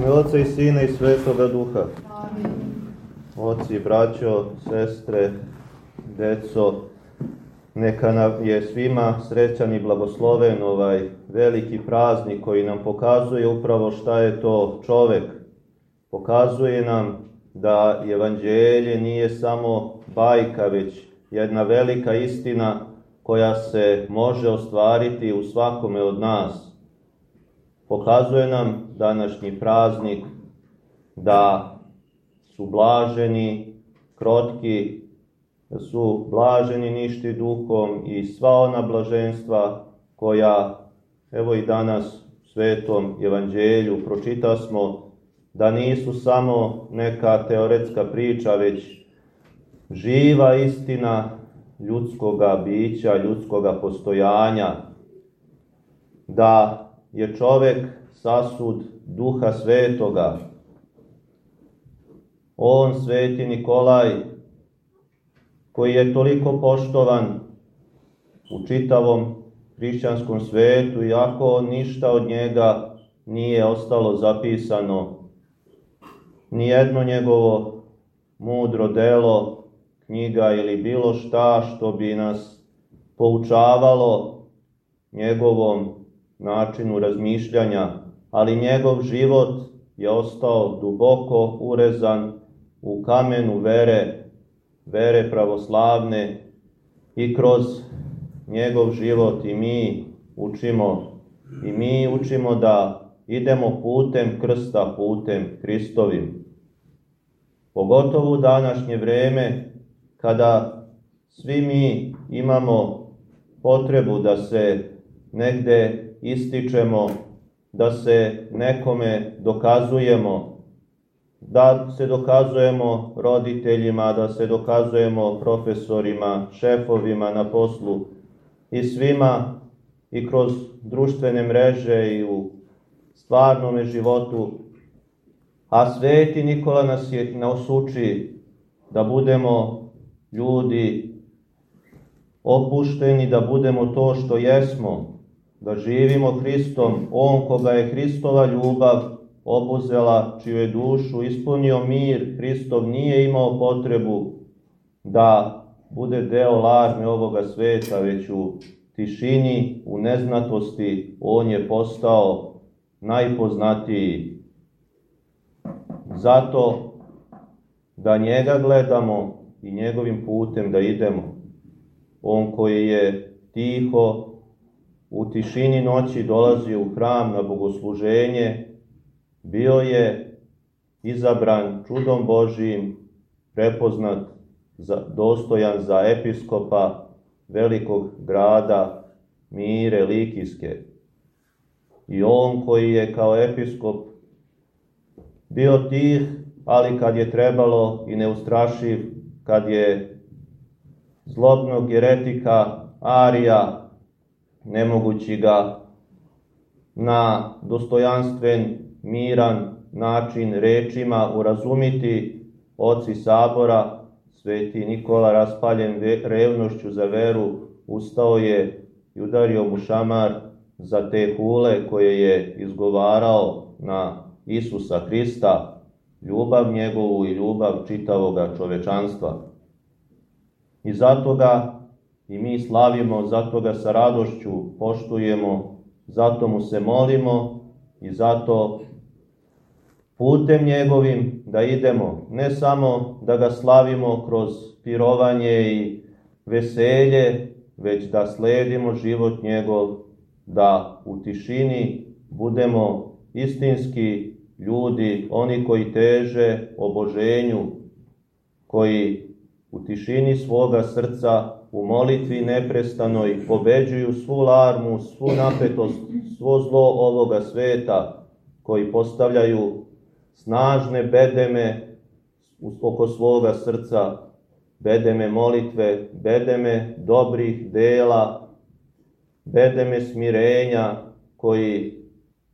ime Oca i Sina i Svetoga Duha. Oci, braćo, sestre, deco, neka nam je svima srećan i blagosloven ovaj veliki praznik koji nam pokazuje upravo šta je to čovek. Pokazuje nam da evanđelje nije samo bajka, već jedna velika istina koja se može ostvariti u svakome od nas. Pokazuje nam današnji praznik da su blaženi, krotki, da su blaženi ništi duhom i sva ona blaženstva koja, evo i danas u svetom evanđelju pročita smo, da nisu samo neka teoretska priča, već živa istina ljudskoga bića, ljudskoga postojanja, da je čovek sasud duha svetoga. On, sveti Nikolaj, koji je toliko poštovan u čitavom hrišćanskom svetu, iako ništa od njega nije ostalo zapisano, nijedno njegovo mudro delo, knjiga ili bilo šta što bi nas poučavalo njegovom načinu razmišljanja, ali njegov život je ostao duboko urezan u kamenu vere, vere pravoslavne i kroz njegov život i mi učimo i mi učimo da idemo putem krsta, putem Hristovim. Pogotovo u današnje vreme kada svi mi imamo potrebu da se negde ističemo, da se nekome dokazujemo, da se dokazujemo roditeljima, da se dokazujemo profesorima, šefovima na poslu i svima i kroz društvene mreže i u stvarnom životu. A sveti Nikola nas je nas uči da budemo ljudi opušteni, da budemo to što jesmo, da živimo Hristom, On koga je Hristova ljubav obuzela, čiju je dušu ispunio mir, Hristov nije imao potrebu da bude deo larme ovoga sveta, već u tišini, u neznatosti, On je postao najpoznatiji. Zato da njega gledamo i njegovim putem da idemo. On koji je tiho, u tišini noći dolazio u hram na bogosluženje, bio je izabran čudom Božijim, prepoznat, za, dostojan za episkopa velikog grada Mire Likijske. I on koji je kao episkop bio tih, ali kad je trebalo i neustrašiv, kad je zlobnog jeretika Arija nemogući ga na dostojanstven, miran način rečima urazumiti oci sabora, sveti Nikola raspaljen revnošću za veru, ustao je i udario mu šamar za te hule koje je izgovarao na Isusa Hrista, ljubav njegovu i ljubav čitavoga čovečanstva. I zato ga i mi slavimo, zato ga sa radošću poštujemo, zato mu se molimo i zato putem njegovim da idemo, ne samo da ga slavimo kroz pirovanje i veselje, već da sledimo život njegov, da u tišini budemo istinski ljudi, oni koji teže oboženju, koji u tišini svoga srca u molitvi neprestanoj pobeđuju svu larmu, svu napetost, svo zlo ovoga sveta, koji postavljaju snažne bedeme oko svoga srca, bedeme molitve, bedeme dobrih dela, bedeme smirenja, koji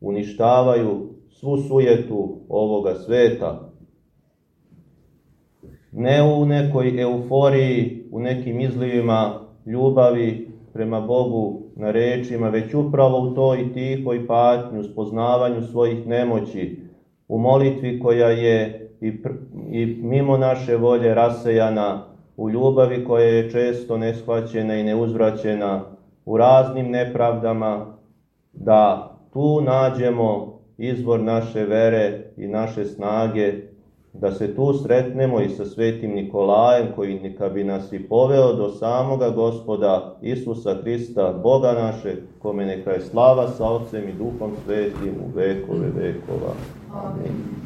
uništavaju svu sujetu ovoga sveta ne u nekoj euforiji, u nekim izlivima ljubavi prema Bogu na rečima, već upravo u toj tihoj patnju, spoznavanju svojih nemoći, u molitvi koja je i, i mimo naše volje rasejana, u ljubavi koja je često neshvaćena i neuzvraćena, u raznim nepravdama, da tu nađemo izvor naše vere i naše snage, da se tu sretnemo i sa svetim Nikolajem koji neka bi nas i poveo do samoga gospoda Isusa Hrista, Boga našeg, kome neka je slava sa Otcem i Duhom Svetim u vekove vekova. Amin.